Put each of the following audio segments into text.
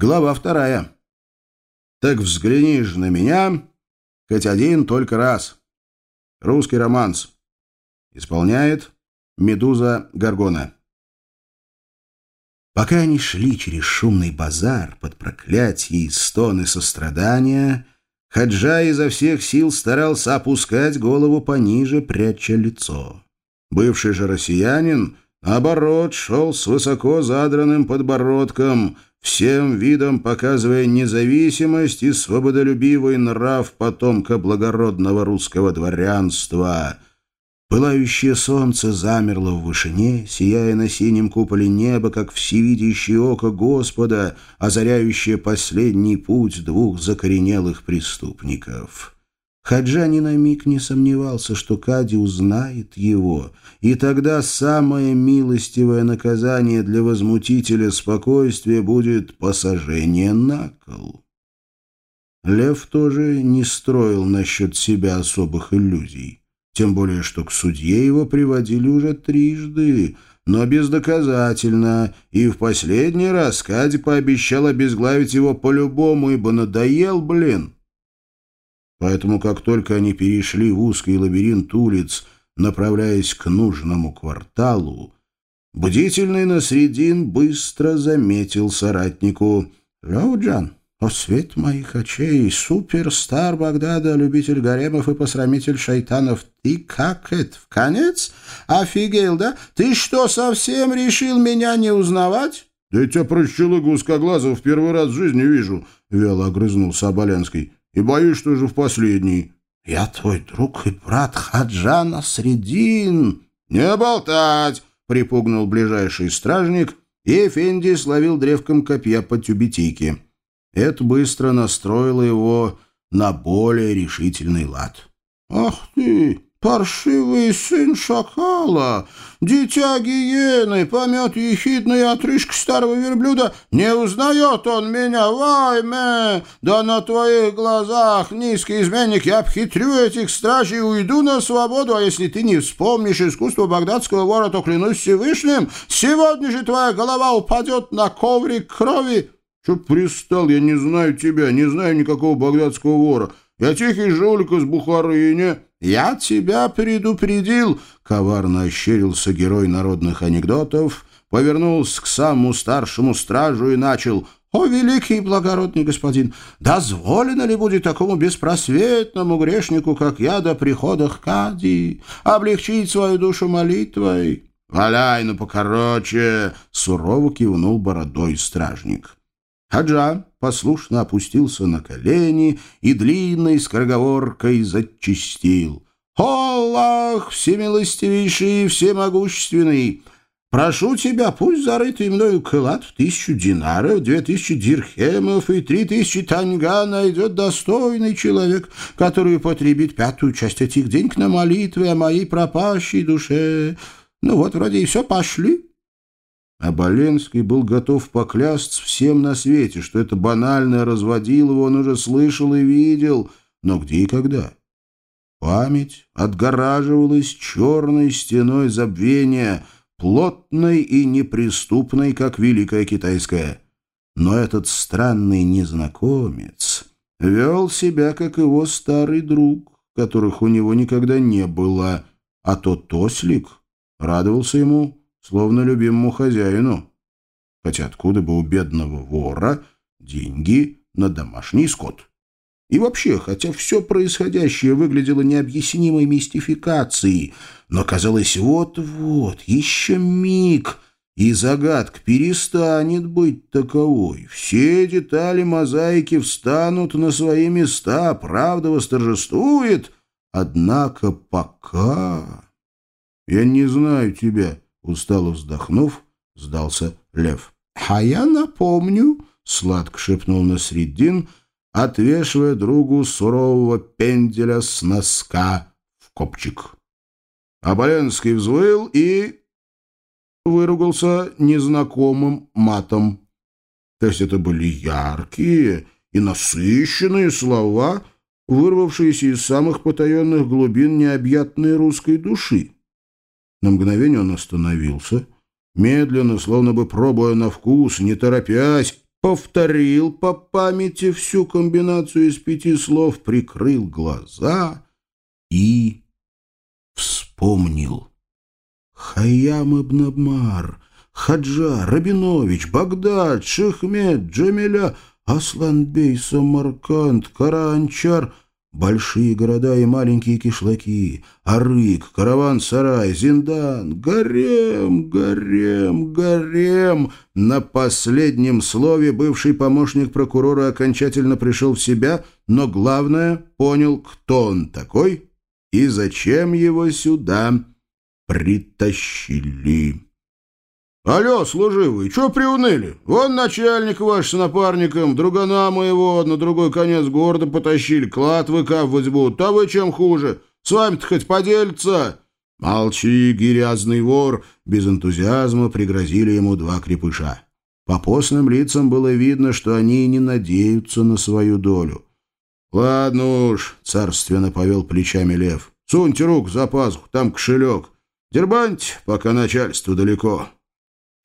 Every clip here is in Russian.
Глава вторая. Так взгляни же на меня, хоть один только раз. Русский романс. Исполняет Медуза Гаргона. Пока они шли через шумный базар под проклятие и стоны сострадания, Хаджа изо всех сил старался опускать голову пониже, пряча лицо. Бывший же россиянин, наоборот, шел с высоко задранным подбородком, всем видом показывая независимость и свободолюбивый нрав потомка благородного русского дворянства — Пылающее солнце замерло в вышине, сияя на синем куполе неба, как всевидящее око Господа, озаряющее последний путь двух закоренелых преступников. Хаджа ни на миг не сомневался, что Кади узнает его, и тогда самое милостивое наказание для возмутителя спокойствия будет посажение на кол. Лев тоже не строил насчет себя особых иллюзий. Тем более, что к судье его приводили уже трижды, но бездоказательно, и в последний раз Кади пообещал обезглавить его по-любому, ибо надоел, блин. Поэтому, как только они перешли в узкий лабиринт улиц, направляясь к нужному кварталу, бдительный Насредин быстро заметил соратнику. «Лауджан, о, свет моих очей, суперстар Багдада, любитель гаремов и посрамитель шайтанов, ты как это, в конец? Офигел, да? Ты что, совсем решил меня не узнавать? — Да я тебя, прощелыгу узкоглазого, в первый раз в жизни вижу, — вяло огрызнулся Оболенский. — И боюсь, что же в последний. — Я твой друг и брат Хаджана Средин. — Не болтать! — припугнул ближайший стражник, и Эфенди словил древком копья по тюбетейке. Это быстро настроило его на более решительный лад. «Ах ты, паршивый сын шакала! Дитя гиены, помет ехидная отрыжка старого верблюда! Не узнает он меня, вайме! Да на твоих глазах, низкий изменник, я обхитрю этих стражей и уйду на свободу, а если ты не вспомнишь искусство багдадского вора, то клянусь Всевышним, сегодня же твоя голова упадет на коврик крови!» Что пристал? Я не знаю тебя, не знаю никакого багдадского вора. Я тихий жулик из Бухары и не...» «Я тебя предупредил!» — коварно ощерился герой народных анекдотов, повернулся к самому старшему стражу и начал... «О, великий и благородный господин, дозволено ли будет такому беспросветному грешнику, как я, до прихода к Кади, облегчить свою душу молитвой?» «Валяй, ну покороче!» — сурово кивнул бородой стражник. Хаджа послушно опустился на колени и длинной скороговоркой зачастил. «Аллах, всемилостивейший и всемогущественный!» Прошу тебя, пусть зарытый мною клад в тысячу динаров, две тысячи дирхемов и три тысячи таньга найдет достойный человек, который употребит пятую часть этих денег на молитвы о моей пропащей душе. Ну вот, вроде и все, пошли. А Боленский был готов поклясться всем на свете, что это банальное разводилово он уже слышал и видел, но где и когда. Память отгораживалась черной стеной забвения, плотной и неприступной, как Великая Китайская. Но этот странный незнакомец вел себя, как его старый друг, которых у него никогда не было, а тот Тослик радовался ему словно любимому хозяину. Хотя откуда бы у бедного вора деньги на домашний скот? И вообще, хотя все происходящее выглядело необъяснимой мистификацией, но казалось, вот-вот, еще миг, и загадка перестанет быть таковой. Все детали мозаики встанут на свои места, правда восторжествует, однако пока... Я не знаю тебя, Устало вздохнув, сдался лев. — А я напомню, — сладко шепнул Насреддин, отвешивая другу сурового пенделя с носка в копчик. Аболенский взвыл и выругался незнакомым матом. То есть это были яркие и насыщенные слова, вырвавшиеся из самых потаенных глубин необъятной русской души. На мгновение он остановился, медленно, словно бы пробуя на вкус, не торопясь, повторил по памяти всю комбинацию из пяти слов, прикрыл глаза и вспомнил. Хайям ибн Абмар, Хаджа, Рабинович, Багдад, Шехмед, Джамиля, Асланбей, Самарканд, Каранчар — Большие города и маленькие кишлаки, Арык, Караван-Сарай, Зиндан, Гарем, Гарем, Гарем. На последнем слове бывший помощник прокурора окончательно пришел в себя, но главное — понял, кто он такой и зачем его сюда притащили. «Алло, служивый, чё приуныли? Вон начальник ваш с напарником, другана моего на другой конец города потащили, клад выкапывать будут. А вы чем хуже? С вами-то хоть поделиться?» «Молчи, грязный вор!» — без энтузиазма пригрозили ему два крепыша. По постным лицам было видно, что они не надеются на свою долю. «Ладно уж», — царственно повел плечами лев. «Суньте руку за пазуху, там кошелек. Дербаньте, пока начальство далеко».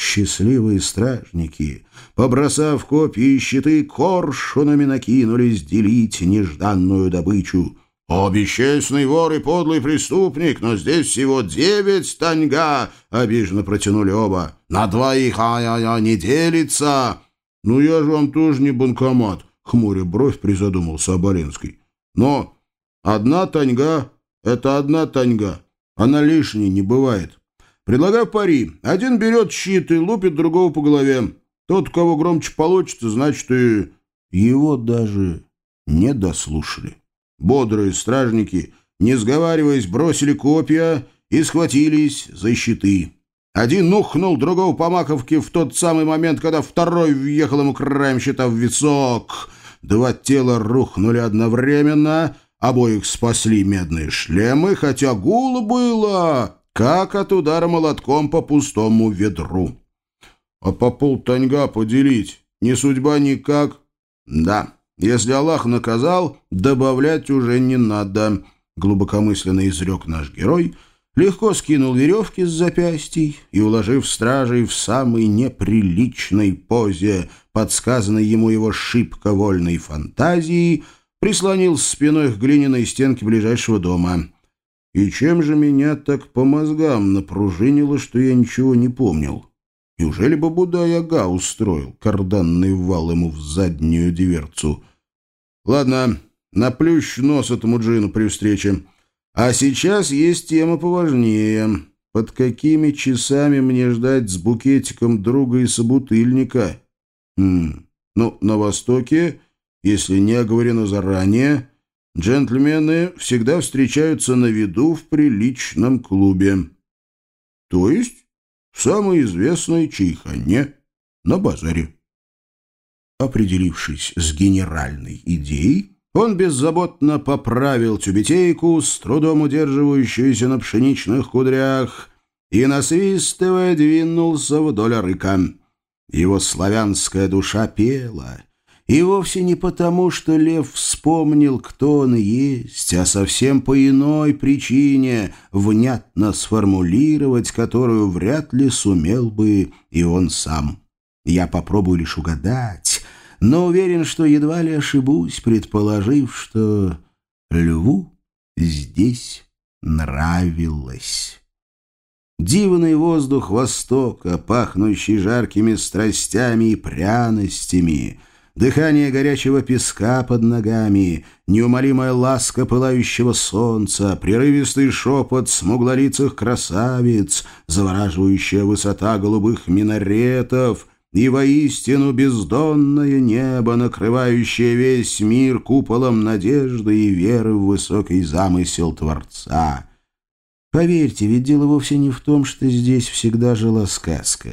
Счастливые стражники, побросав копья и щиты, коршунами накинулись делить нежданную добычу. «О, бесчестный вор и подлый преступник, но здесь всего девять таньга!» — обиженно протянули оба. «На двоих ай-ай-ай не делится!» «Ну я же вам тоже не банкомат», — хмуря бровь призадумался Оболенский. «Но одна таньга — это одна таньга, она лишней не бывает. Предлагаю пари. Один берет щит и лупит другого по голове. Тот, у кого громче получится, значит и... Его даже не дослушали. Бодрые стражники, не сговариваясь, бросили копья и схватились за щиты. Один нухнул другого по маковке в тот самый момент, когда второй въехал ему краем щита в висок. Два тела рухнули одновременно, обоих спасли медные шлемы, хотя гуло было как от удара молотком по пустому ведру. А по полтаньга поделить не судьба никак. Да, если Аллах наказал, добавлять уже не надо, глубокомысленно изрек наш герой, легко скинул веревки с запястий и, уложив стражей в самой неприличной позе, подсказанной ему его шибко вольной фантазией, прислонил спиной к глиняной стенке ближайшего дома — и чем же меня так по мозгам напружинило, что я ничего не помнил? Неужели Бабуда-Яга устроил карданный вал ему в заднюю дверцу? Ладно, наплющ нос этому джину при встрече. А сейчас есть тема поважнее. Под какими часами мне ждать с букетиком друга и собутыльника? Хм, ну, на Востоке, если не оговорено заранее, Джентльмены всегда встречаются на виду в приличном клубе. То есть в самой известной чайхане на базаре. Определившись с генеральной идеей, он беззаботно поправил тюбетейку, с трудом удерживающуюся на пшеничных кудрях, и, насвистывая, двинулся вдоль рыка. Его славянская душа пела — и вовсе не потому, что лев вспомнил, кто он есть, а совсем по иной причине, внятно сформулировать которую вряд ли сумел бы и он сам. Я попробую лишь угадать, но уверен, что едва ли ошибусь, предположив, что льву здесь нравилось. Дивный воздух Востока, пахнущий жаркими страстями и пряностями — дыхание горячего песка под ногами, неумолимая ласка пылающего солнца, прерывистый шепот смуглолицых красавиц, завораживающая высота голубых минаретов и воистину бездонное небо, накрывающее весь мир куполом надежды и веры в высокий замысел Творца. Поверьте, ведь дело вовсе не в том, что здесь всегда жила сказка.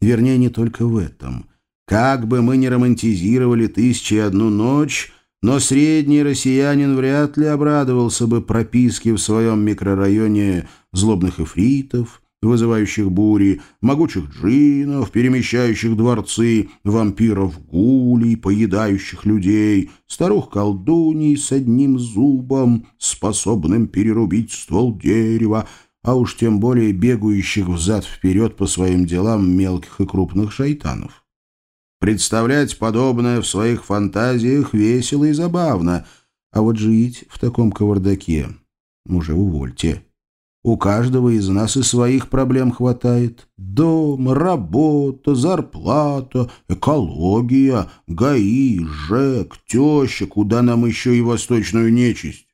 Вернее, не только в этом — как бы мы ни романтизировали «Тысячи и одну ночь», но средний россиянин вряд ли обрадовался бы прописке в своем микрорайоне злобных эфритов, вызывающих бури, могучих джинов, перемещающих дворцы, вампиров-гулей, поедающих людей, старух-колдуний с одним зубом, способным перерубить ствол дерева, а уж тем более бегающих взад-вперед по своим делам мелких и крупных шайтанов. Представлять подобное в своих фантазиях весело и забавно, а вот жить в таком кавардаке уже увольте. У каждого из нас и своих проблем хватает. Дом, работа, зарплата, экология, ГАИ, ЖЭК, теща, куда нам еще и восточную нечисть.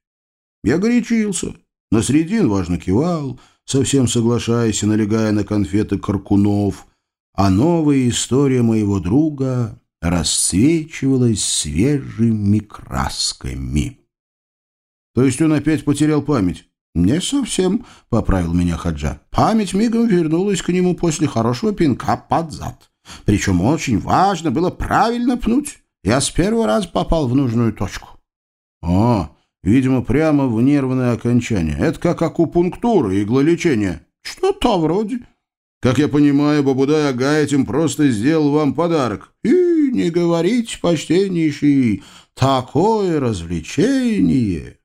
Я горячился, на средин важно кивал, совсем соглашаясь и налегая на конфеты Каркунов, а новая история моего друга расцвечивалась свежими красками. То есть он опять потерял память? «Не совсем», — поправил меня Хаджа. «Память мигом вернулась к нему после хорошего пинка под зад. Причем очень важно было правильно пнуть. Я с первого раза попал в нужную точку». «О, видимо, прямо в нервное окончание. Это как акупунктура, иглолечение». «Что-то вроде». «Как я понимаю, Бабудай Ага этим просто сделал вам подарок». «И не говорите, почтеннейший, такое развлечение!»